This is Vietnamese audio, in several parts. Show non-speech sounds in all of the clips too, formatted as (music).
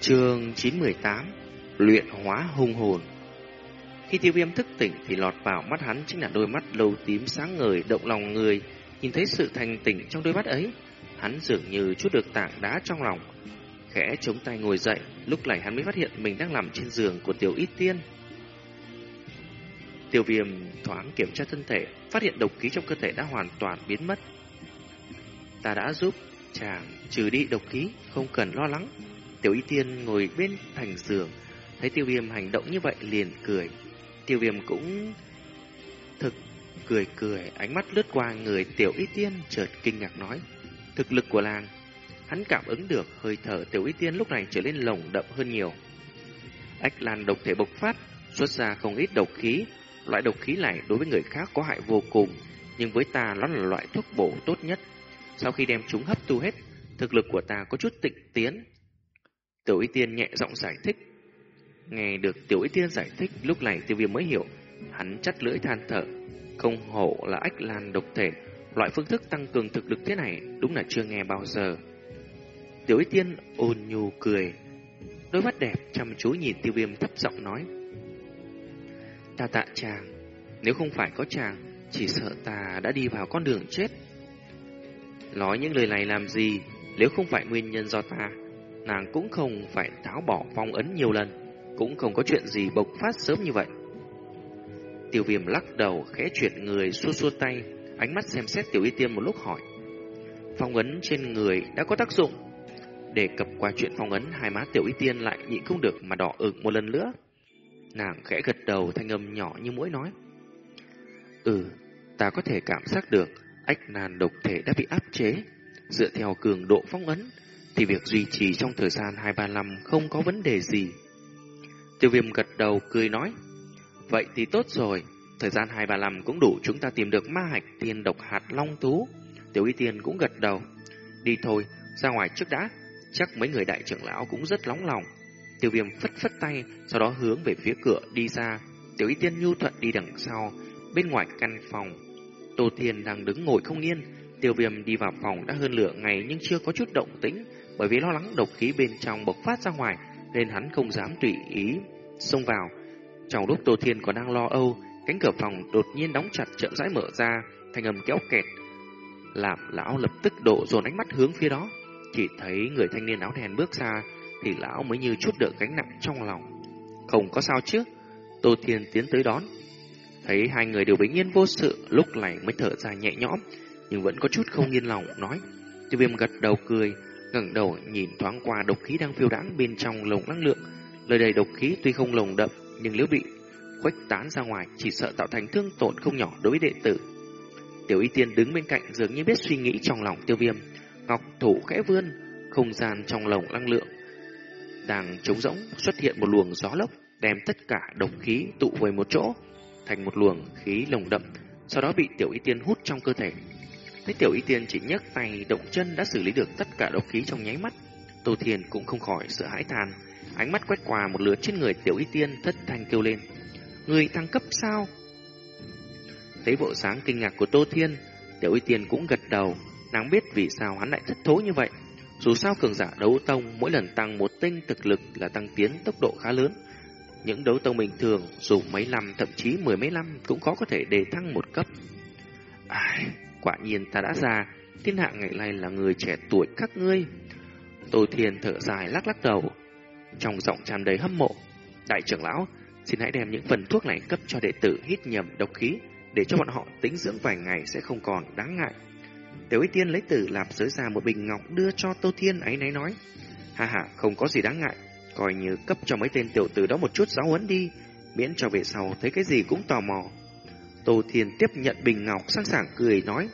Chương 918 Luyện hóa hung hồn Khi tiêu viêm thức tỉnh thì lọt vào mắt hắn chính là đôi mắt lâu tím sáng ngời động lòng người. Nhìn thấy sự thành tỉnh trong đôi mắt ấy, hắn dường như chút được tảng đá trong lòng. Khẽ chống tay ngồi dậy, lúc này hắn mới phát hiện mình đang nằm trên giường của tiểu ít tiên. Tiêu viêm thoáng kiểm tra thân thể, phát hiện độc khí trong cơ thể đã hoàn toàn biến mất. Ta đã giúp chàng trừ đi độc khí, không cần lo lắng. Tiểu y tiên ngồi bên thành giường, thấy tiêu viêm hành động như vậy liền cười. Tiêu viêm cũng thực cười cười, ánh mắt lướt qua người tiểu y tiên chợt kinh ngạc nói. Thực lực của làng, hắn cảm ứng được hơi thở tiểu y tiên lúc này trở nên lồng đậm hơn nhiều. Ách lan độc thể bộc phát, xuất ra không ít độc khí. Loại độc khí này đối với người khác có hại vô cùng, nhưng với ta nó là loại thuốc bổ tốt nhất. Sau khi đem chúng hấp thu hết, thực lực của ta có chút tịnh tiến. Tiểu Y Tiên nhẹ giọng giải thích. Nghe được Tiểu Y Tiên giải thích, lúc này tiêu viêm mới hiểu. Hắn chắt lưỡi than thở. Không hổ là ách lan độc thể. Loại phương thức tăng cường thực lực thế này đúng là chưa nghe bao giờ. Tiểu Y Tiên ôn nhu cười. Đôi mắt đẹp chăm chú nhìn tiêu viêm thấp giọng nói. Ta tạ chàng. Nếu không phải có chàng, chỉ sợ ta đã đi vào con đường chết. Nói những lời này làm gì Nếu không phải nguyên nhân do ta Nàng cũng không phải tháo bỏ phong ấn nhiều lần Cũng không có chuyện gì bộc phát sớm như vậy Tiêu viêm lắc đầu khẽ chuyển người xua xua tay Ánh mắt xem xét tiểu y tiêm một lúc hỏi Phong ấn trên người đã có tác dụng Để cập qua chuyện phong ấn Hai má tiểu y tiên lại nhịn không được mà đỏ ửng một lần nữa Nàng khẽ gật đầu thanh âm nhỏ như mũi nói Ừ, ta có thể cảm giác được ách nan độc thể đã bị áp chế. Dựa theo cường độ phong ấn, thì việc duy trì trong thời gian 2-3 không có vấn đề gì. Tiêu viêm gật đầu cười nói, Vậy thì tốt rồi, thời gian 2-3 cũng đủ chúng ta tìm được ma hạch tiên độc hạt long thú. Tiểu y tiên cũng gật đầu, đi thôi, ra ngoài trước đã, chắc mấy người đại trưởng lão cũng rất nóng lòng. Tiêu viêm phất phất tay, sau đó hướng về phía cửa đi ra. Tiểu y tiên nhu thuận đi đằng sau, bên ngoài căn phòng Tô Thiên đang đứng ngồi không yên, tiêu viêm đi vào phòng đã hơn lửa ngày nhưng chưa có chút động tĩnh, bởi vì lo lắng độc khí bên trong bộc phát ra ngoài, nên hắn không dám tùy ý xông vào. Trong lúc Tô Thiên còn đang lo âu, cánh cửa phòng đột nhiên đóng chặt chậm rãi mở ra, thanh âm kéo kẹt, làm lão lập tức độ dồn ánh mắt hướng phía đó. Chỉ thấy người thanh niên áo đen bước ra, thì lão mới như chút được gánh nặng trong lòng. Không có sao chứ? Tô Thiên tiến tới đón, Thấy hai người đều bình yên vô sự, lúc này mới thở dài nhẹ nhõm, nhưng vẫn có chút không yên lòng, nói. Tiêu viêm gật đầu cười, ngẩng đầu nhìn thoáng qua độc khí đang phiêu đãng bên trong lồng năng lượng. Lời đầy độc khí tuy không lồng đậm, nhưng nếu bị khuếch tán ra ngoài, chỉ sợ tạo thành thương tổn không nhỏ đối với đệ tử. Tiểu y tiên đứng bên cạnh dường như biết suy nghĩ trong lòng tiêu viêm. Ngọc thủ khẽ vươn, không gian trong lồng năng lượng. Đang trống rỗng xuất hiện một luồng gió lốc, đem tất cả độc khí tụ về một chỗ thành một luồng khí lồng đậm, sau đó bị tiểu y tiên hút trong cơ thể. Thấy tiểu y tiên chỉ nhấc tay động chân đã xử lý được tất cả độc khí trong nháy mắt. Tô Thiền cũng không khỏi sợ hãi than, ánh mắt quét qua một lượt trên người tiểu y tiên thất thanh kêu lên. Người thăng cấp sao? Thấy bộ sáng kinh ngạc của Tô Thiên, tiểu y tiên cũng gật đầu, nàng biết vì sao hắn lại thất thố như vậy. Dù sao cường giả đấu tông mỗi lần tăng một tinh thực lực là tăng tiến tốc độ khá lớn. Những đấu tông bình thường dù mấy năm thậm chí mười mấy năm cũng khó có thể đề thăng một cấp. Ai, quả nhiên ta đã già, thiên hạ ngày nay là người trẻ tuổi các ngươi. Tô Thiên thở dài lắc lắc đầu, trong giọng tràn đầy hâm mộ. Đại trưởng lão, xin hãy đem những phần thuốc này cấp cho đệ tử hít nhầm độc khí, để cho bọn họ tính dưỡng vài ngày sẽ không còn đáng ngại. Tiểu Y Tiên lấy tử lạp giới ra một bình ngọc đưa cho Tô Thiên ấy nấy nói. Ha ha, không có gì đáng ngại, coi như cấp cho mấy tên tiểu tử đó một chút giáo huấn đi, miễn cho về sau thấy cái gì cũng tò mò. Tô Thiên tiếp nhận bình ngọc sẵn sàng cười nói,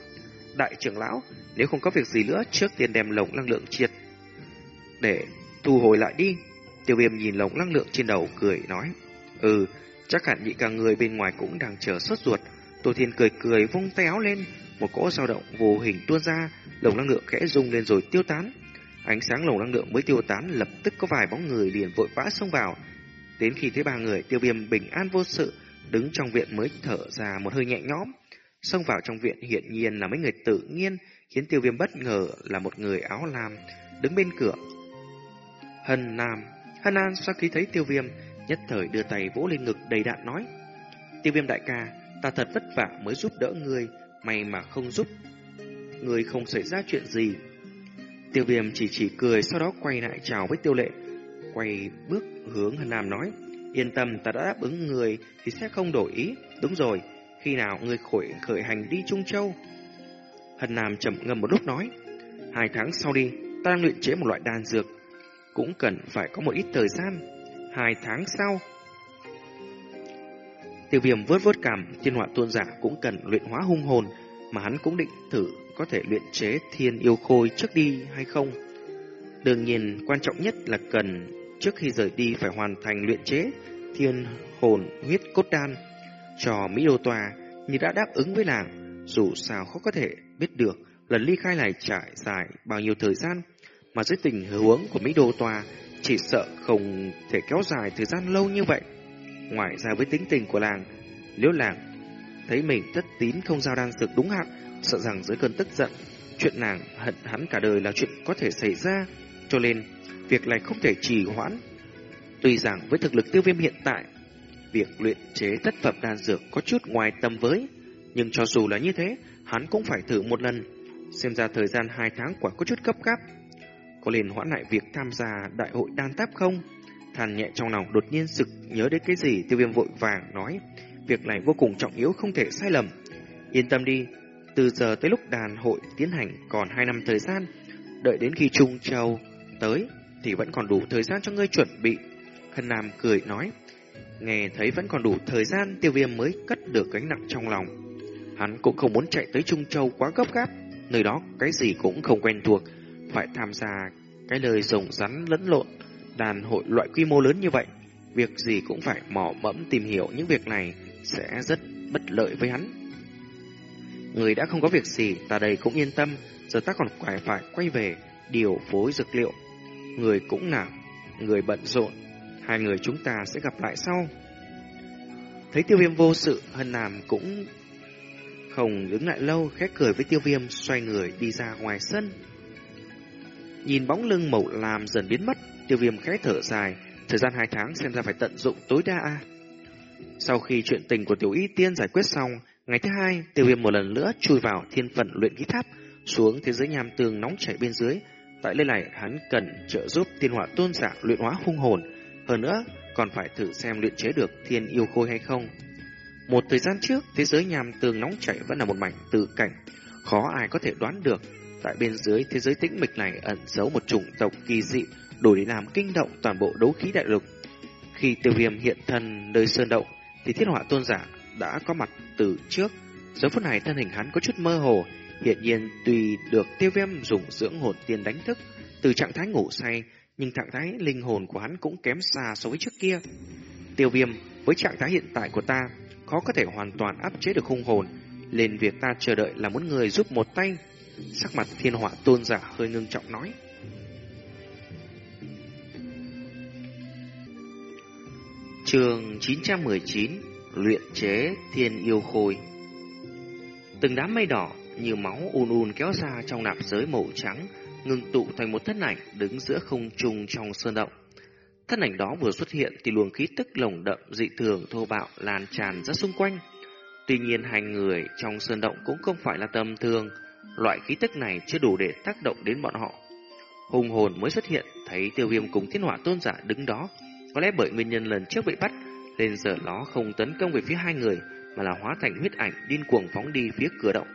Đại trưởng lão, nếu không có việc gì nữa, trước tiên đem lồng năng lượng triệt để thu hồi lại đi. Tiêu viêm nhìn lồng năng lượng trên đầu cười nói, Ừ, chắc hẳn nhị cả người bên ngoài cũng đang chờ sốt ruột. Tô Thiên cười cười vung tay áo lên, một cỗ dao động vô hình tuôn ra, lồng năng lượng khẽ rung lên rồi tiêu tán. Ánh sáng lồng năng lượng mới tiêu tán lập tức có vài bóng người liền vội vã xông vào. Đến khi thấy ba người tiêu viêm bình an vô sự, đứng trong viện mới thở ra một hơi nhẹ nhõm. Xông vào trong viện hiện nhiên là mấy người tự nhiên, khiến tiêu viêm bất ngờ là một người áo lam đứng bên cửa. Hân Nam. Hân An sau khi thấy tiêu viêm, nhất thời đưa tay vỗ lên ngực đầy đạn nói. Tiêu viêm đại ca, ta thật vất vả mới giúp đỡ ngươi, may mà không giúp. Ngươi không xảy ra chuyện gì. Tiêu viêm chỉ chỉ cười, sau đó quay lại chào với tiêu lệ. Quay bước hướng Hân Nam nói. Yên tâm, ta đã đáp ứng người thì sẽ không đổi ý. Đúng rồi, khi nào người khởi, khởi hành đi Trung Châu? Hân Nam chậm ngâm một lúc nói. Hai tháng sau đi, ta đang luyện chế một loại đan dược. Cũng cần phải có một ít thời gian. Hai tháng sau. Tiêu viêm vớt vớt cảm, thiên họa tôn giả cũng cần luyện hóa hung hồn, mà hắn cũng định thử có thể luyện chế thiên yêu khôi trước đi hay không. Đương nhiên, quan trọng nhất là cần trước khi rời đi phải hoàn thành luyện chế thiên hồn huyết cốt đan cho Mỹ Đô Tòa như đã đáp ứng với nàng Dù sao khó có thể biết được lần ly khai này trải dài bao nhiêu thời gian, mà dưới tình huống của Mỹ Đô Tòa chỉ sợ không thể kéo dài thời gian lâu như vậy. Ngoài ra với tính tình của làng, nếu làng thấy mình thất tín không giao đan dược đúng hạn, sợ rằng dưới cơn tức giận, chuyện nàng hận hắn cả đời là chuyện có thể xảy ra, cho nên việc này không thể trì hoãn. Tuy rằng với thực lực tiêu viêm hiện tại, việc luyện chế thất phẩm đan dược có chút ngoài tầm với, nhưng cho dù là như thế, hắn cũng phải thử một lần. Xem ra thời gian hai tháng quả có chút cấp gáp. Có nên hoãn lại việc tham gia đại hội đan táp không? Thàn nhẹ trong lòng đột nhiên sực nhớ đến cái gì tiêu viêm vội vàng nói. Việc này vô cùng trọng yếu không thể sai lầm. Yên tâm đi, từ giờ tới lúc đàn hội tiến hành còn hai năm thời gian. Đợi đến khi Trung Châu tới thì vẫn còn đủ thời gian cho ngươi chuẩn bị. Khân Nam cười nói. Nghe thấy vẫn còn đủ thời gian tiêu viêm mới cất được gánh nặng trong lòng. Hắn cũng không muốn chạy tới Trung Châu quá gấp gáp. Nơi đó cái gì cũng không quen thuộc. Phải tham gia cái lời rồng rắn lẫn lộn. Đàn hội loại quy mô lớn như vậy. Việc gì cũng phải mò mẫm tìm hiểu những việc này sẽ rất bất lợi với hắn. Người đã không có việc gì, ta đây cũng yên tâm. Giờ ta còn phải phải quay về điều phối dược liệu. Người cũng nản, người bận rộn. Hai người chúng ta sẽ gặp lại sau. Thấy tiêu viêm vô sự, hân nam cũng không đứng lại lâu, khét cười với tiêu viêm, xoay người đi ra ngoài sân. Nhìn bóng lưng màu làm dần biến mất, tiêu viêm khẽ thở dài, thời gian hai tháng xem ra phải tận dụng tối đa. Sau khi chuyện tình của tiểu y tiên giải quyết xong, ngày thứ hai, tiêu viêm một lần nữa chui vào thiên phận luyện khí tháp, xuống thế giới nham tường nóng chảy bên dưới. Tại nơi này, hắn cần trợ giúp tiên hỏa tôn giả luyện hóa hung hồn, hơn nữa còn phải thử xem luyện chế được thiên yêu khôi hay không. Một thời gian trước, thế giới nhàm tường nóng chảy vẫn là một mảnh tự cảnh, khó ai có thể đoán được. Tại bên dưới thế giới tĩnh mịch này ẩn giấu một chủng tộc kỳ dị, đủ để làm kinh động toàn bộ đấu khí đại lục. Khi tiêu viêm hiện thân nơi sơn động, thì thiên họa tôn giả đã có mặt từ trước. Giờ phút này thân hình hắn có chút mơ hồ, hiện nhiên tùy được tiêu viêm dùng dưỡng hồn tiên đánh thức, từ trạng thái ngủ say, nhưng trạng thái linh hồn của hắn cũng kém xa so với trước kia. Tiêu viêm, với trạng thái hiện tại của ta, khó có thể hoàn toàn áp chế được hung hồn, nên việc ta chờ đợi là muốn người giúp một tay. Sắc mặt thiên họa tôn giả hơi ngưng trọng nói. Trường 919 Luyện chế thiên yêu khôi Từng đám mây đỏ như máu ùn ùn kéo ra trong nạp giới màu trắng, ngưng tụ thành một thân ảnh đứng giữa không trung trong sơn động. Thân ảnh đó vừa xuất hiện thì luồng khí tức lồng đậm dị thường thô bạo lan tràn ra xung quanh. Tuy nhiên hai người trong sơn động cũng không phải là tầm thường, loại khí tức này chưa đủ để tác động đến bọn họ. Hùng hồn mới xuất hiện, thấy tiêu viêm cùng thiên hỏa tôn giả đứng đó, có lẽ bởi nguyên nhân lần trước bị bắt, nên giờ nó không tấn công về phía hai người, mà là hóa thành huyết ảnh điên cuồng phóng đi phía cửa động.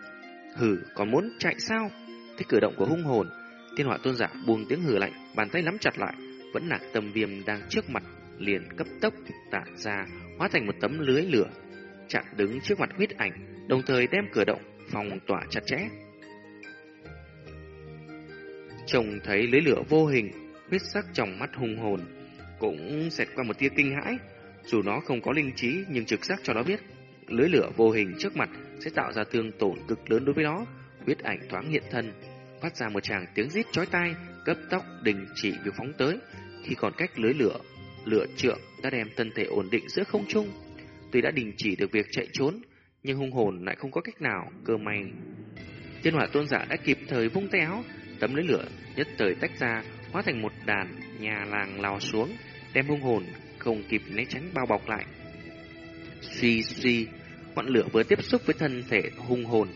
Hừ, còn muốn chạy sao? thế cử động của hung hồn, thiên hỏa tôn giả buông tiếng hừ lạnh, bàn tay nắm chặt lại, vẫn là tầm viêm đang trước mặt, liền cấp tốc tản ra, hóa thành một tấm lưới lửa, chặn đứng trước mặt huyết ảnh, đồng thời đem cửa động phòng tỏa chặt chẽ. Trông thấy lưới lửa vô hình, huyết sắc trong mắt hung hồn, cũng xẹt qua một tia kinh hãi. Dù nó không có linh trí nhưng trực giác cho nó biết lưới lửa vô hình trước mặt sẽ tạo ra thương tổn cực lớn đối với nó. Huyết ảnh thoáng hiện thân, phát ra một tràng tiếng rít chói tai, cấp tốc đình chỉ việc phóng tới. Khi còn cách lưới lửa, lửa trượng đã đem thân thể ổn định giữa không trung. Tuy đã đình chỉ được việc chạy trốn, nhưng hung hồn lại không có cách nào cơ may. Thiên hỏa tôn giả đã kịp thời vung tay áo, tấm lưới lửa nhất thời tách ra, hóa thành một đàn nhà làng lao xuống, đem hung hồn không kịp né tránh bao bọc lại. Suy suy, ngọn lửa vừa tiếp xúc với thân thể hung hồn,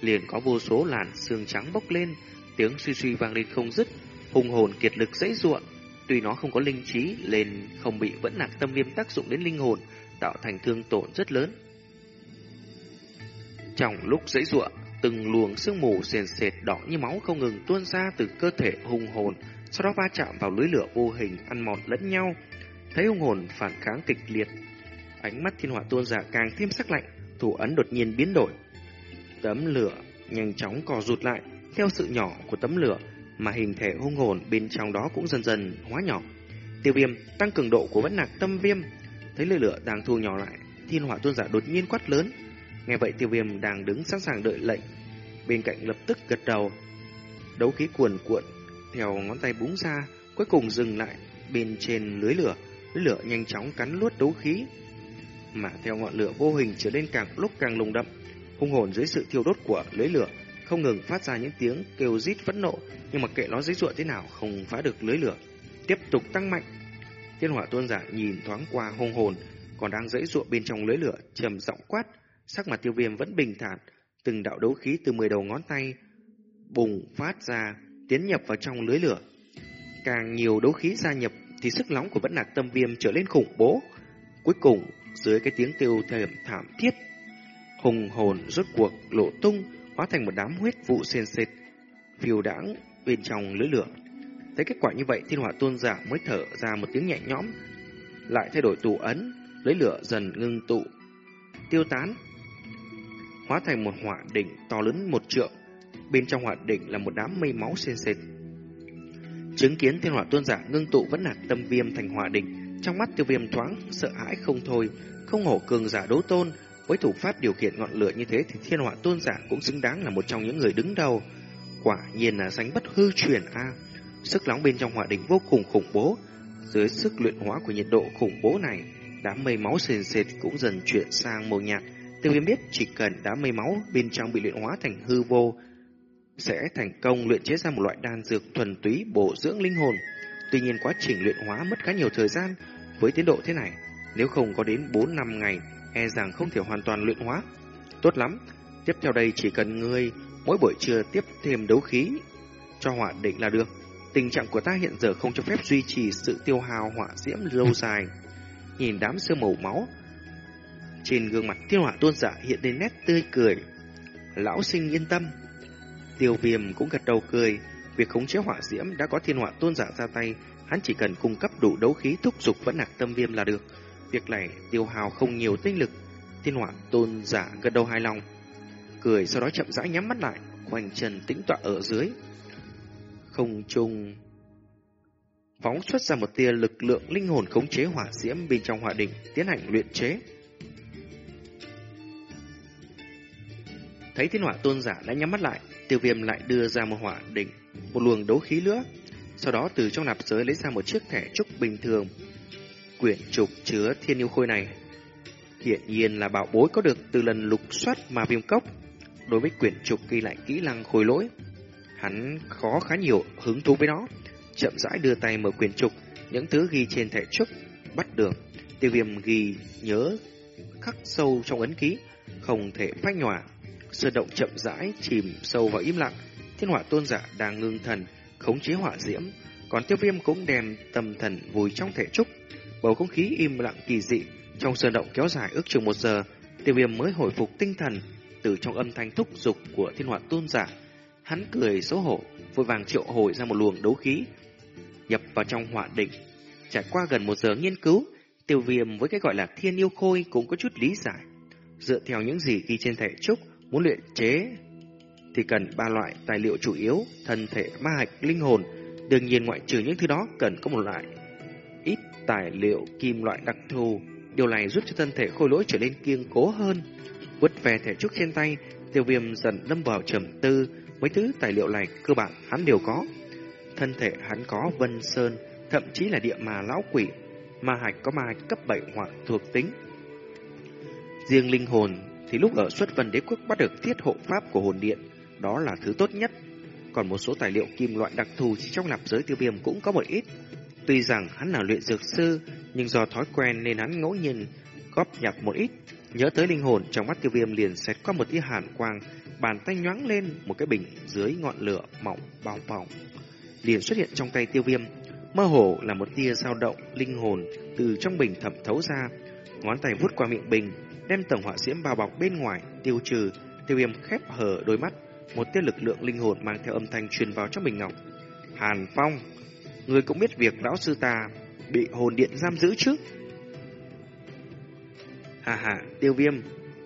liền có vô số làn xương trắng bốc lên, tiếng suy suy vang lên không dứt, hung hồn kiệt lực dãy ruộng, tuy nó không có linh trí, lên không bị vẫn nặng tâm viêm tác dụng đến linh hồn, tạo thành thương tổn rất lớn. Trong lúc dãy ruộng, từng luồng sương mù sền sệt đỏ như máu không ngừng tuôn ra từ cơ thể hung hồn, sau đó va chạm vào lưới lửa vô hình ăn mòn lẫn nhau. Thấy hung hồn phản kháng kịch liệt, ánh mắt thiên hỏa tuôn ra càng thêm sắc lạnh, thủ ấn đột nhiên biến đổi. Tấm lửa nhanh chóng cò rụt lại, theo sự nhỏ của tấm lửa mà hình thể hung hồn bên trong đó cũng dần dần hóa nhỏ. Tiêu viêm tăng cường độ của vẫn nạc tâm viêm, thấy lửa lửa đang thu nhỏ lại, thiên hỏa tuôn giả đột nhiên quát lớn. Nghe vậy tiêu viêm đang đứng sẵn sàng đợi lệnh, bên cạnh lập tức gật đầu. Đấu khí cuồn cuộn, theo ngón tay búng ra, cuối cùng dừng lại bên trên lưới lửa, lưới lửa nhanh chóng cắn luốt đấu khí. Mà theo ngọn lửa vô hình trở nên càng lúc càng lùng đậm, hung hồn dưới sự thiêu đốt của lưới lửa không ngừng phát ra những tiếng kêu rít phẫn nộ, nhưng mà kệ nó dãy ruộng thế nào không phá được lưới lửa, tiếp tục tăng mạnh. Thiên hỏa tuôn giả nhìn thoáng qua hung hồn, còn đang dãy ruộng bên trong lưới lửa, trầm giọng quát, sắc mặt tiêu viêm vẫn bình thản, từng đạo đấu khí từ 10 đầu ngón tay bùng phát ra, tiến nhập vào trong lưới lửa. Càng nhiều đấu khí gia nhập thì sức nóng của bất nạc tâm viêm trở nên khủng bố. Cuối cùng, dưới cái tiếng kêu thềm thảm thiết, hùng hồn rốt cuộc lộ tung, hóa thành một đám huyết vụ sền sệt, phiêu đãng bên trong lưới lửa. Thấy kết quả như vậy, thiên hỏa tôn giả mới thở ra một tiếng nhẹ nhõm, lại thay đổi tù ấn, lưới lửa dần ngưng tụ, tiêu tán, hóa thành một hỏa đỉnh to lớn một trượng. Bên trong hỏa đỉnh là một đám mây máu sền sệt. Chứng kiến thiên hỏa tôn giả ngưng tụ vẫn là tâm viêm thành hỏa đỉnh, trong mắt tiêu viêm thoáng sợ hãi không thôi, không hổ cường giả đấu tôn, với thủ pháp điều khiển ngọn lửa như thế thì thiên họa tôn giả cũng xứng đáng là một trong những người đứng đầu. Quả nhiên là danh bất hư truyền a. Sức nóng bên trong hỏa đỉnh vô cùng khủng bố. Dưới sức luyện hóa của nhiệt độ khủng bố này, đám mây máu sền sệt cũng dần chuyển sang màu nhạt. Tiêu viêm biết chỉ cần đám mây máu bên trong bị luyện hóa thành hư vô, sẽ thành công luyện chế ra một loại đan dược thuần túy bổ dưỡng linh hồn. Tuy nhiên quá trình luyện hóa mất khá nhiều thời gian, với tiến độ thế này, nếu không có đến 4 năm ngày e rằng không thể hoàn toàn luyện hóa. Tốt lắm, tiếp theo đây chỉ cần ngươi mỗi buổi trưa tiếp thêm đấu khí cho hỏa định là được. Tình trạng của ta hiện giờ không cho phép duy trì sự tiêu hao hỏa diễm lâu (laughs) dài. Nhìn đám sương màu máu, trên gương mặt thiên hỏa tôn giả hiện lên nét tươi cười. Lão sinh yên tâm. Tiêu viêm cũng gật đầu cười. Việc khống chế hỏa diễm đã có thiên hỏa tôn giả ra tay, hắn chỉ cần cung cấp đủ đấu khí thúc dục vẫn nặc tâm viêm là được. Việc này tiêu hào không nhiều tinh lực. Thiên hỏa tôn giả gật đầu hài lòng. Cười sau đó chậm rãi nhắm mắt lại, khoanh chân tĩnh tọa ở dưới. Không trung phóng xuất ra một tia lực lượng linh hồn khống chế hỏa diễm bên trong hỏa đỉnh tiến hành luyện chế. Thấy thiên hỏa tôn giả đã nhắm mắt lại, tiêu viêm lại đưa ra một hỏa đỉnh, một luồng đấu khí nữa. Sau đó từ trong nạp giới lấy ra một chiếc thẻ trúc bình thường quyển trục chứa thiên yêu khôi này. Hiện nhiên là bảo bối có được từ lần lục soát mà viêm cốc. Đối với quyển trục ghi lại kỹ năng khôi lỗi, hắn khó khá nhiều hứng thú với nó. Chậm rãi đưa tay mở quyển trục, những thứ ghi trên thẻ trúc bắt được. Tiêu viêm ghi nhớ khắc sâu trong ấn ký, không thể phách nhòa. Sơ động chậm rãi chìm sâu vào im lặng. Thiên hỏa tôn giả đang ngưng thần, khống chế hỏa diễm, còn tiêu viêm cũng đem tâm thần vùi trong thể trúc Bầu không khí im lặng kỳ dị, trong sơn động kéo dài ước chừng một giờ, tiêu viêm mới hồi phục tinh thần từ trong âm thanh thúc giục của thiên hoạt tôn giả. Hắn cười xấu hổ, vội vàng triệu hồi ra một luồng đấu khí, nhập vào trong hỏa định. Trải qua gần một giờ nghiên cứu, tiêu viêm với cái gọi là thiên yêu khôi cũng có chút lý giải. Dựa theo những gì ghi trên thể trúc, muốn luyện chế thì cần ba loại tài liệu chủ yếu, thân thể, ma hạch, linh hồn. Đương nhiên ngoại trừ những thứ đó cần có một loại ít tài liệu kim loại đặc thù. Điều này giúp cho thân thể khôi lỗi trở nên kiên cố hơn. Vứt về thể trúc trên tay, tiêu viêm dần lâm vào trầm tư. Mấy thứ tài liệu này cơ bản hắn đều có. Thân thể hắn có vân sơn, thậm chí là địa mà lão quỷ. Ma hạch có ma hạch cấp 7 hoặc thuộc tính. Riêng linh hồn thì lúc ở xuất vân đế quốc bắt được thiết hộ pháp của hồn điện. Đó là thứ tốt nhất. còn một số tài liệu kim loại đặc thù chỉ trong lạp giới tiêu viêm cũng có một ít. Tuy rằng hắn là luyện dược sư, nhưng do thói quen nên hắn ngẫu nhiên góp nhặt một ít. Nhớ tới linh hồn trong mắt tiêu viêm liền xẹt qua một tia hàn quang, bàn tay nhoáng lên một cái bình dưới ngọn lửa mỏng bao bỏng. Liền xuất hiện trong tay tiêu viêm, mơ hồ là một tia dao động linh hồn từ trong bình thẩm thấu ra. Ngón tay vuốt qua miệng bình, đem tổng họa diễm bao bọc bên ngoài tiêu trừ, tiêu viêm khép hở đôi mắt, một tia lực lượng linh hồn mang theo âm thanh truyền vào trong bình ngọc. Hàn Phong, người cũng biết việc lão sư ta bị hồn điện giam giữ chứ? Hà hà, tiêu viêm,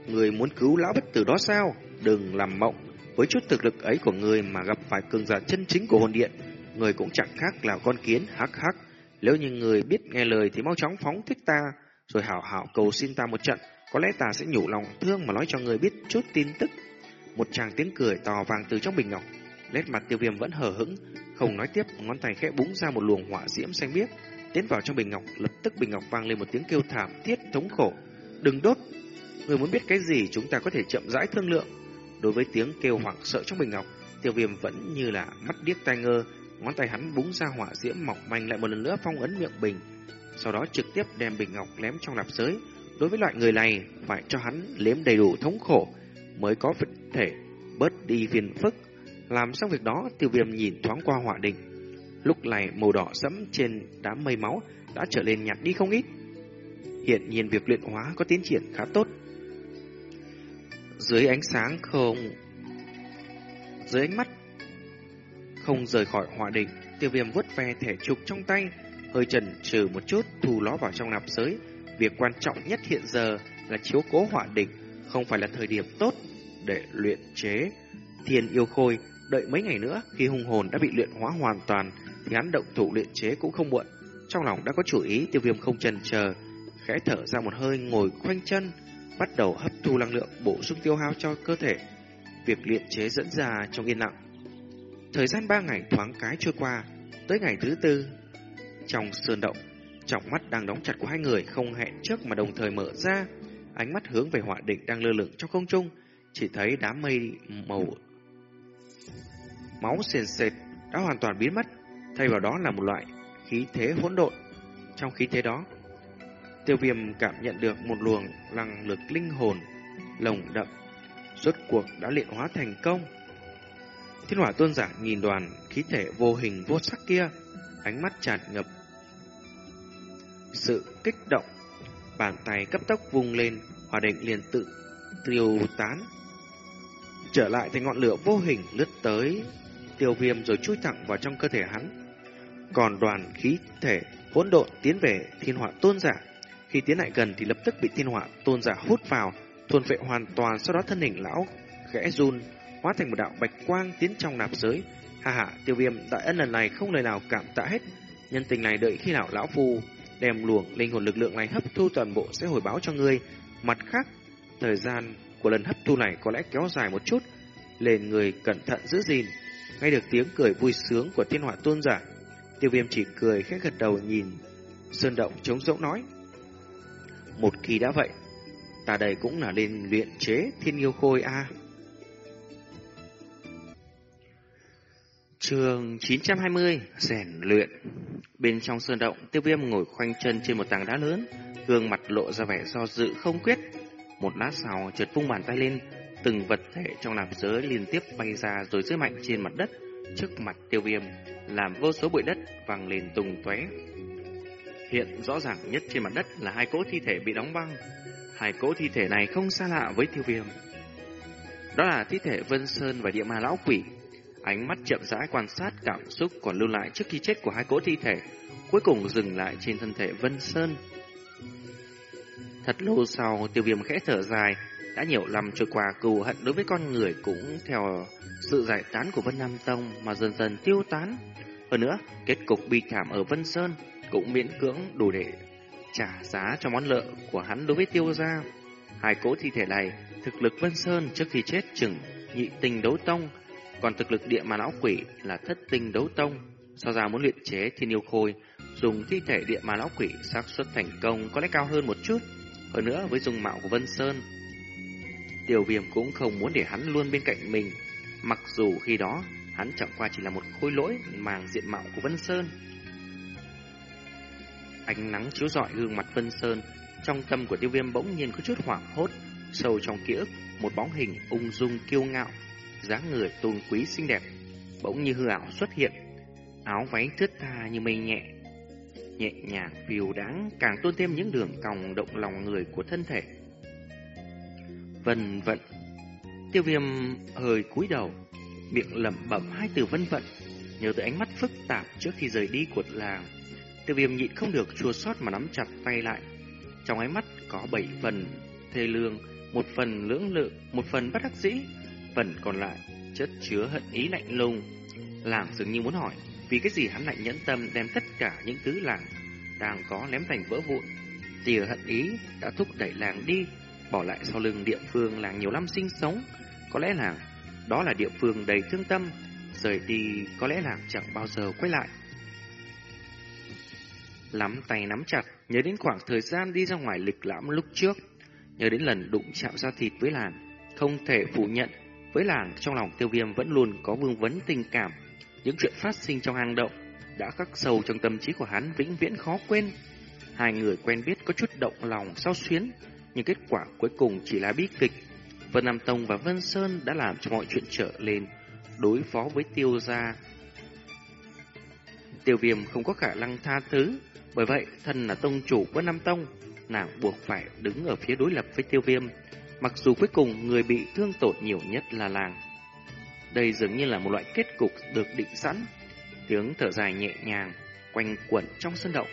người muốn cứu lão bất tử đó sao? Đừng làm mộng, với chút thực lực ấy của người mà gặp phải cường giả chân chính của hồn điện, người cũng chẳng khác là con kiến hắc hắc. Nếu như người biết nghe lời thì mau chóng phóng thích ta, rồi hảo hảo cầu xin ta một trận, có lẽ ta sẽ nhủ lòng thương mà nói cho người biết chút tin tức. Một tràng tiếng cười to vang từ trong bình ngọc, nét mặt tiêu viêm vẫn hờ hững, không nói tiếp, ngón tay khẽ búng ra một luồng hỏa diễm xanh biếc, tiến vào trong bình ngọc, lập tức bình ngọc vang lên một tiếng kêu thảm thiết thống khổ. Đừng đốt! Người muốn biết cái gì chúng ta có thể chậm rãi thương lượng. Đối với tiếng kêu hoảng sợ trong bình ngọc, tiêu viêm vẫn như là mắt điếc tai ngơ, ngón tay hắn búng ra hỏa diễm mọc manh lại một lần nữa phong ấn miệng bình, sau đó trực tiếp đem bình ngọc ném trong lạp giới. Đối với loại người này, phải cho hắn liếm đầy đủ thống khổ mới có thể bớt đi phiền phức. Làm xong việc đó, tiêu viêm nhìn thoáng qua hỏa đình. Lúc này màu đỏ sẫm trên đám mây máu đã trở lên nhạt đi không ít. Hiện nhiên việc luyện hóa có tiến triển khá tốt. Dưới ánh sáng không... Dưới ánh mắt không rời khỏi hỏa đỉnh, tiêu viêm vuốt ve thẻ trục trong tay, hơi chần chừ một chút thu ló vào trong nạp giới. Việc quan trọng nhất hiện giờ là chiếu cố hỏa đỉnh, không phải là thời điểm tốt để luyện chế thiên yêu khôi. Đợi mấy ngày nữa, khi hung hồn đã bị luyện hóa hoàn toàn, thì hắn động thủ luyện chế cũng không muộn. Trong lòng đã có chủ ý, tiêu viêm không chần chờ, khẽ thở ra một hơi ngồi khoanh chân, bắt đầu hấp thu năng lượng bổ sung tiêu hao cho cơ thể. Việc luyện chế dẫn ra trong yên lặng. Thời gian ba ngày thoáng cái trôi qua, tới ngày thứ tư, trong sơn động, trọng mắt đang đóng chặt của hai người không hẹn trước mà đồng thời mở ra, ánh mắt hướng về họa định đang lơ lửng trong không trung, chỉ thấy đám mây màu máu sền sệt đã hoàn toàn biến mất, thay vào đó là một loại khí thế hỗn độn. Trong khí thế đó, Tiêu Viêm cảm nhận được một luồng năng lực linh hồn lồng đậm, rốt cuộc đã luyện hóa thành công. Thiên Hỏa Tôn giả nhìn đoàn khí thể vô hình vô sắc kia, ánh mắt tràn ngập sự kích động, bàn tay cấp tốc vung lên, hỏa định liền tự tiêu tán, trở lại thành ngọn lửa vô hình lướt tới tiêu viêm rồi chui thẳng vào trong cơ thể hắn. Còn đoàn khí thể hỗn độn tiến về thiên hỏa tôn giả, khi tiến lại gần thì lập tức bị thiên hỏa tôn giả hút vào, thuần vệ hoàn toàn, sau đó thân hình lão khẽ run, hóa thành một đạo bạch quang tiến trong nạp giới. Hà hà, tiêu viêm đại ân lần này không lời nào cảm tạ hết. Nhân tình này đợi khi nào lão phu đem luồng linh hồn lực lượng này hấp thu toàn bộ sẽ hồi báo cho ngươi. Mặt khác, thời gian của lần hấp thu này có lẽ kéo dài một chút, lên người cẩn thận giữ gìn. Nghe được tiếng cười vui sướng của thiên hỏa tôn giả, tiêu viêm chỉ cười khẽ gật đầu nhìn sơn động trống rỗng nói. Một khi đã vậy, ta đây cũng là lên luyện chế thiên yêu khôi a. À. Trường 920 rèn luyện Bên trong sơn động, tiêu viêm ngồi khoanh chân trên một tảng đá lớn, gương mặt lộ ra vẻ do dự không quyết. Một lát sau, chợt vung bàn tay lên, từng vật thể trong nạp giới liên tiếp bay ra rồi rơi mạnh trên mặt đất, trước mặt tiêu viêm, làm vô số bụi đất vang lên tung tóe. Hiện rõ ràng nhất trên mặt đất là hai cỗ thi thể bị đóng băng. Hai cỗ thi thể này không xa lạ với tiêu viêm. Đó là thi thể Vân Sơn và địa ma lão quỷ Ánh mắt chậm rãi quan sát cảm xúc còn lưu lại trước khi chết của hai cỗ thi thể, cuối cùng dừng lại trên thân thể Vân Sơn. Thật lâu sau, tiêu viêm khẽ thở dài, đã nhiều năm trôi qua cừu hận đối với con người cũng theo sự giải tán của Vân Nam Tông mà dần dần tiêu tán. Hơn nữa, kết cục bi thảm ở Vân Sơn cũng miễn cưỡng đủ để trả giá cho món nợ của hắn đối với tiêu gia. Hai cỗ thi thể này, thực lực Vân Sơn trước khi chết chừng nhị tình đấu tông, còn thực lực địa ma lão quỷ là thất tinh đấu tông. So ra muốn luyện chế thiên yêu khôi, dùng thi thể địa ma lão quỷ xác suất thành công có lẽ cao hơn một chút. Hơn nữa với dung mạo của Vân Sơn, Tiểu viêm cũng không muốn để hắn luôn bên cạnh mình. Mặc dù khi đó, hắn chẳng qua chỉ là một khối lỗi màng diện mạo của Vân Sơn. Ánh nắng chiếu rọi gương mặt Vân Sơn, trong tâm của tiêu viêm bỗng nhiên có chút hoảng hốt, sâu trong ký ức, một bóng hình ung dung kiêu ngạo, dáng người tôn quý xinh đẹp, bỗng như hư ảo xuất hiện, áo váy thướt tha như mây nhẹ, nhẹ nhàng phiêu đáng càng tôn thêm những đường cong động lòng người của thân thể. Vân vận, tiêu viêm hơi cúi đầu, miệng lẩm bẩm hai từ vân vận, nhớ tới ánh mắt phức tạp trước khi rời đi của làng. Tiêu viêm nhịn không được chua xót mà nắm chặt tay lại. Trong ánh mắt có bảy phần thê lương, một phần lưỡng lự, một phần bất đắc dĩ, phần còn lại chất chứa hận ý lạnh lùng. Làng dường như muốn hỏi, vì cái gì hắn lại nhẫn tâm đem tất cả những thứ làng đang có ném thành vỡ vụn. Tìa hận ý đã thúc đẩy làng đi, bỏ lại sau lưng địa phương làng nhiều năm sinh sống. Có lẽ làng đó là địa phương đầy thương tâm, rời đi có lẽ làng chẳng bao giờ quay lại. Lắm tay nắm chặt, nhớ đến khoảng thời gian đi ra ngoài lịch lãm lúc trước, nhớ đến lần đụng chạm ra thịt với làng, không thể phủ nhận, với làng trong lòng tiêu viêm vẫn luôn có vương vấn tình cảm, những chuyện phát sinh trong hang động đã khắc sâu trong tâm trí của hắn vĩnh viễn khó quên. Hai người quen biết có chút động lòng sau xuyến, nhưng kết quả cuối cùng chỉ là bi kịch. Vân Nam Tông và Vân Sơn đã làm cho mọi chuyện trở lên đối phó với tiêu gia. Tiêu viêm không có khả năng tha thứ, bởi vậy thân là tông chủ Vân Nam Tông, nàng buộc phải đứng ở phía đối lập với tiêu viêm, mặc dù cuối cùng người bị thương tổn nhiều nhất là làng. Đây dường như là một loại kết cục được định sẵn, tiếng thở dài nhẹ nhàng, quanh quẩn trong sân động.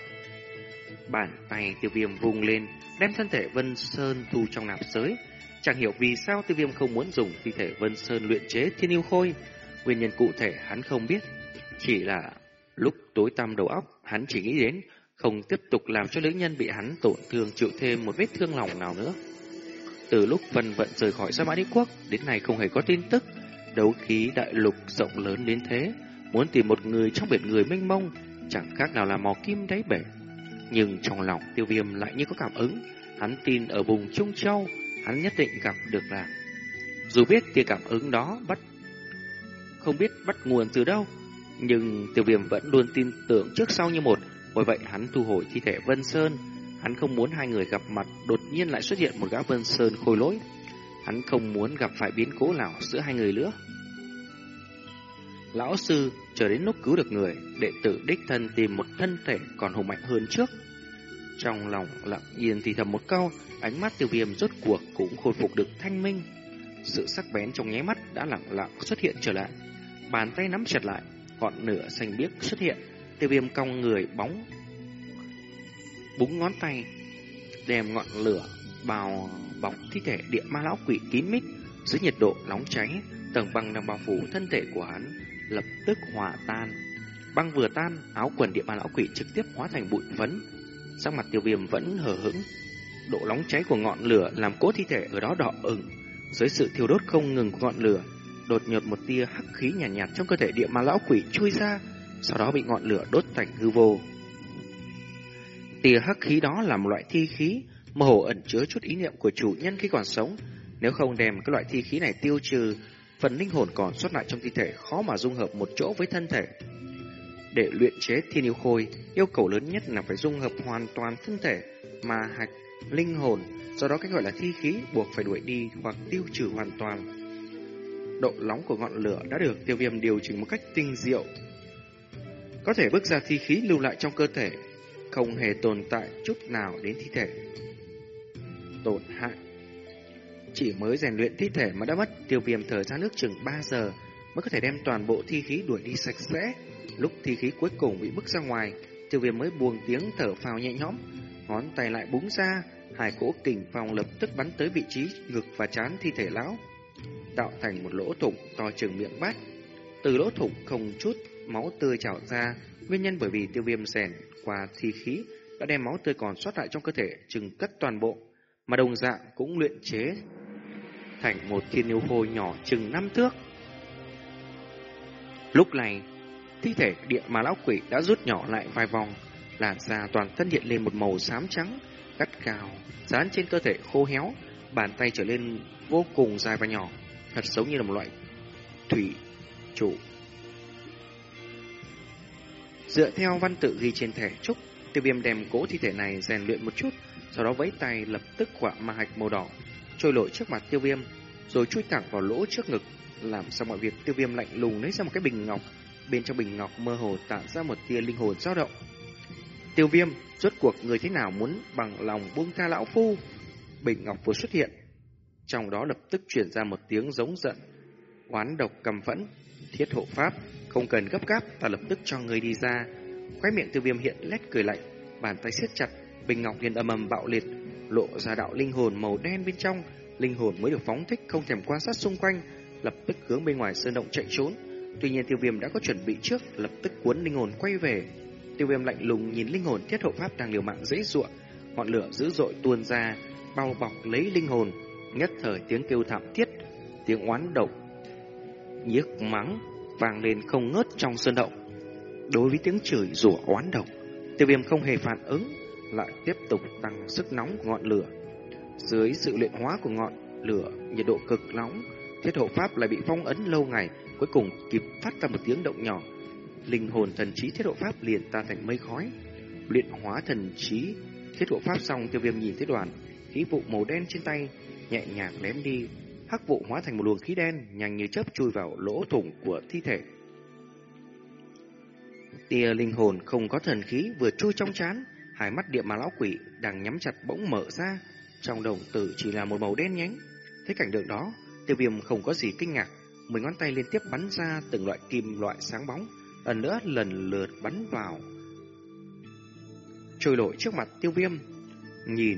Bàn tay tiêu viêm vùng lên, đem thân thể Vân Sơn thu trong nạp giới. Chẳng hiểu vì sao tiêu viêm không muốn dùng thi thể Vân Sơn luyện chế thiên yêu khôi. Nguyên nhân cụ thể hắn không biết. Chỉ là lúc tối tăm đầu óc, hắn chỉ nghĩ đến không tiếp tục làm cho nữ nhân bị hắn tổn thương chịu thêm một vết thương lòng nào nữa. Từ lúc Vân Vận rời khỏi Sa Mã Đế Quốc, đến nay không hề có tin tức. Đấu khí đại lục rộng lớn đến thế, muốn tìm một người trong biển người mênh mông, chẳng khác nào là mò kim đáy bể. Nhưng trong lòng tiêu viêm lại như có cảm ứng, hắn tin ở vùng Trung Châu, hắn nhất định gặp được là. Dù biết tia cảm ứng đó bắt không biết bắt nguồn từ đâu, nhưng tiêu viêm vẫn luôn tin tưởng trước sau như một, bởi vậy hắn thu hồi thi thể Vân Sơn. Hắn không muốn hai người gặp mặt đột nhiên lại xuất hiện một gã Vân Sơn khôi lỗi. Hắn không muốn gặp phải biến cố nào giữa hai người nữa. Lão sư chờ đến lúc cứu được người, đệ tử đích thân tìm một thân thể còn hùng mạnh hơn trước. Trong lòng lặng yên thì thầm một câu, ánh mắt tiêu viêm rốt cuộc cũng khôi phục được thanh minh. Sự sắc bén trong nháy mắt đã lặng lặng xuất hiện trở lại. Bàn tay nắm chặt lại, ngọn nửa xanh biếc xuất hiện, tiêu viêm cong người bóng. Búng ngón tay, đem ngọn lửa bào bọc thi thể địa ma lão quỷ kín mít dưới nhiệt độ nóng cháy, tầng băng đang bao phủ thân thể của hắn lập tức hòa tan. Băng vừa tan, áo quần địa ma lão quỷ trực tiếp hóa thành bụi phấn. Sắc mặt tiêu viêm vẫn hờ hững. Độ nóng cháy của ngọn lửa làm cố thi thể ở đó đỏ ửng. Dưới sự thiêu đốt không ngừng của ngọn lửa, đột nhột một tia hắc khí nhàn nhạt, nhạt trong cơ thể địa ma lão quỷ chui ra, sau đó bị ngọn lửa đốt thành hư vô. Tia hắc khí đó là một loại thi khí, mơ hồ ẩn chứa chút ý niệm của chủ nhân khi còn sống. Nếu không đem cái loại thi khí này tiêu trừ, phần linh hồn còn xuất lại trong thi thể khó mà dung hợp một chỗ với thân thể. Để luyện chế thiên yêu khôi, yêu cầu lớn nhất là phải dung hợp hoàn toàn thân thể, mà hạch, linh hồn, do đó cách gọi là thi khí buộc phải đuổi đi hoặc tiêu trừ hoàn toàn. Độ nóng của ngọn lửa đã được tiêu viêm điều chỉnh một cách tinh diệu. Có thể bước ra thi khí lưu lại trong cơ thể, không hề tồn tại chút nào đến thi thể. Tổn hại chỉ mới rèn luyện thi thể mà đã mất tiêu viêm thời gian nước chừng 3 giờ mới có thể đem toàn bộ thi khí đuổi đi sạch sẽ. Lúc thi khí cuối cùng bị bức ra ngoài, tiêu viêm mới buông tiếng thở phào nhẹ nhõm, ngón tay lại búng ra, hai cỗ kình phong lập tức bắn tới vị trí ngực và chán thi thể lão, tạo thành một lỗ thủng to chừng miệng bát. Từ lỗ thủng không chút máu tươi trào ra, nguyên nhân bởi vì tiêu viêm rèn qua thi khí đã đem máu tươi còn sót lại trong cơ thể chừng cất toàn bộ, mà đồng dạng cũng luyện chế thành một thiên yêu khôi nhỏ chừng năm thước. Lúc này, thi thể địa mà lão quỷ đã rút nhỏ lại vài vòng, làn da toàn thân hiện lên một màu xám trắng, gắt cao, dán trên cơ thể khô héo, bàn tay trở lên vô cùng dài và nhỏ, thật giống như là một loại thủy trụ Dựa theo văn tự ghi trên thẻ trúc, tiêu viêm đem cỗ thi thể này rèn luyện một chút, sau đó vẫy tay lập tức quả ma hạch màu đỏ, trôi lội trước mặt tiêu viêm, rồi chui thẳng vào lỗ trước ngực. Làm xong mọi việc, tiêu viêm lạnh lùng lấy ra một cái bình ngọc, bên trong bình ngọc mơ hồ tạo ra một tia linh hồn dao động. Tiêu viêm, rốt cuộc người thế nào muốn bằng lòng buông tha lão phu? Bình ngọc vừa xuất hiện, trong đó lập tức chuyển ra một tiếng giống giận, oán độc cầm phẫn, thiết hộ pháp, không cần gấp gáp, ta lập tức cho người đi ra. Khóe miệng tiêu viêm hiện lét cười lạnh, bàn tay siết chặt, bình ngọc liền âm ầm bạo liệt, lộ ra đạo linh hồn màu đen bên trong, linh hồn mới được phóng thích không thèm quan sát xung quanh, lập tức hướng bên ngoài sơn động chạy trốn. Tuy nhiên tiêu viêm đã có chuẩn bị trước, lập tức cuốn linh hồn quay về. Tiêu viêm lạnh lùng nhìn linh hồn thiết hộ pháp đang liều mạng dễ dụa, ngọn lửa dữ dội tuôn ra, bao bọc lấy linh hồn, nhất thời tiếng kêu thảm thiết, tiếng oán độc, nhiếc mắng vang lên không ngớt trong sơn động. Đối với tiếng chửi rủa oán độc, tiêu viêm không hề phản ứng, lại tiếp tục tăng sức nóng của ngọn lửa. Dưới sự luyện hóa của ngọn lửa, nhiệt độ cực nóng, thiết hộ pháp lại bị phong ấn lâu ngày, cuối cùng kịp phát ra một tiếng động nhỏ. Linh hồn thần trí thiết hộ pháp liền tan thành mây khói. Luyện hóa thần trí, thiết hộ pháp xong tiêu viêm nhìn thấy đoàn, khí vụ màu đen trên tay, nhẹ nhàng ném đi, hắc vụ hóa thành một luồng khí đen, nhanh như chớp chui vào lỗ thủng của thi thể. Tia linh hồn không có thần khí vừa chui trong chán, hai mắt địa mà lão quỷ đang nhắm chặt bỗng mở ra, trong đồng tử chỉ là một màu đen nhánh. Thấy cảnh tượng đó, tiêu viêm không có gì kinh ngạc, mười ngón tay liên tiếp bắn ra từng loại kim loại sáng bóng, lần nữa lần lượt bắn vào. Trôi nổi trước mặt tiêu viêm, nhìn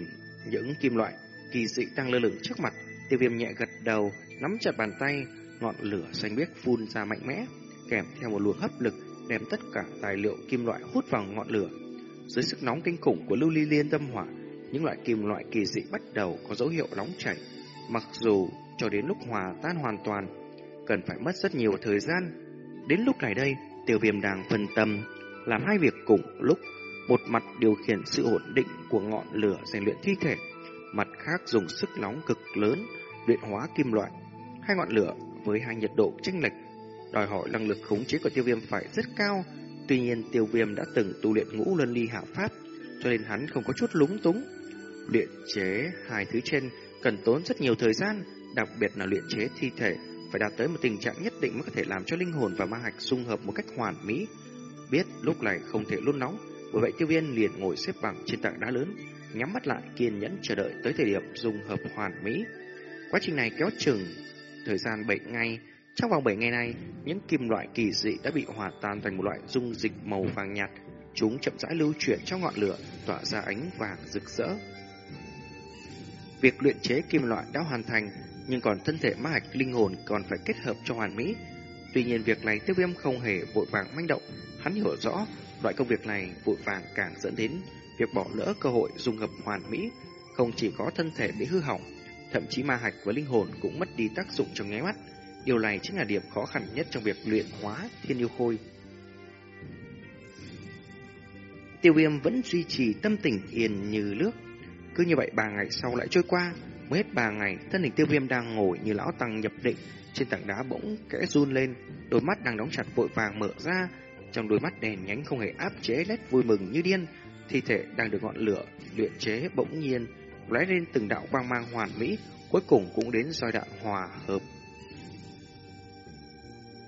những kim loại kỳ dị đang lơ lửng trước mặt, tiêu viêm nhẹ gật đầu, nắm chặt bàn tay, ngọn lửa xanh biếc phun ra mạnh mẽ, kèm theo một luồng hấp lực đem tất cả tài liệu kim loại hút vào ngọn lửa. Dưới sức nóng kinh khủng của lưu ly liên tâm hỏa, những loại kim loại kỳ dị bắt đầu có dấu hiệu nóng chảy. Mặc dù cho đến lúc hòa tan hoàn toàn, cần phải mất rất nhiều thời gian. Đến lúc này đây, tiêu viêm đang phân tâm, làm hai việc cùng lúc. Một mặt điều khiển sự ổn định của ngọn lửa rèn luyện thi thể, mặt khác dùng sức nóng cực lớn luyện hóa kim loại. Hai ngọn lửa với hai nhiệt độ chênh lệch, đòi hỏi năng lực khống chế của tiêu viêm phải rất cao. Tuy nhiên tiêu viêm đã từng tu luyện ngũ luân ly hạ pháp, cho nên hắn không có chút lúng túng. Luyện chế hai thứ trên cần tốn rất nhiều thời gian, đặc biệt là luyện chế thi thể phải đạt tới một tình trạng nhất định mới có thể làm cho linh hồn và ma hạch xung hợp một cách hoàn mỹ. Biết lúc này không thể luôn nóng, bởi vậy tiêu viên liền ngồi xếp bằng trên tảng đá lớn, nhắm mắt lại kiên nhẫn chờ đợi tới thời điểm dung hợp hoàn mỹ. Quá trình này kéo chừng thời gian 7 ngày. Trong vòng 7 ngày này, những kim loại kỳ dị đã bị hòa tan thành một loại dung dịch màu vàng nhạt. Chúng chậm rãi lưu chuyển trong ngọn lửa, tỏa ra ánh vàng rực rỡ. Việc luyện chế kim loại đã hoàn thành, nhưng còn thân thể ma hạch linh hồn còn phải kết hợp cho hoàn mỹ. Tuy nhiên việc này tiêu viêm không hề vội vàng manh động, hắn hiểu rõ loại công việc này vội vàng càng dẫn đến việc bỏ lỡ cơ hội dung hợp hoàn mỹ, không chỉ có thân thể bị hư hỏng, thậm chí ma hạch và linh hồn cũng mất đi tác dụng trong nháy mắt. Điều này chính là điểm khó khăn nhất trong việc luyện hóa thiên yêu khôi. Tiêu viêm vẫn duy trì tâm tình yên như nước. Cứ như vậy ba ngày sau lại trôi qua, mới hết ba ngày, thân hình tiêu viêm đang ngồi như lão tăng nhập định, trên tảng đá bỗng kẽ run lên, đôi mắt đang đóng chặt vội vàng mở ra, trong đôi mắt đèn nhánh không hề áp chế lét vui mừng như điên, thi thể đang được ngọn lửa luyện chế bỗng nhiên lóe lên từng đạo quang mang hoàn mỹ, cuối cùng cũng đến giai đoạn hòa hợp.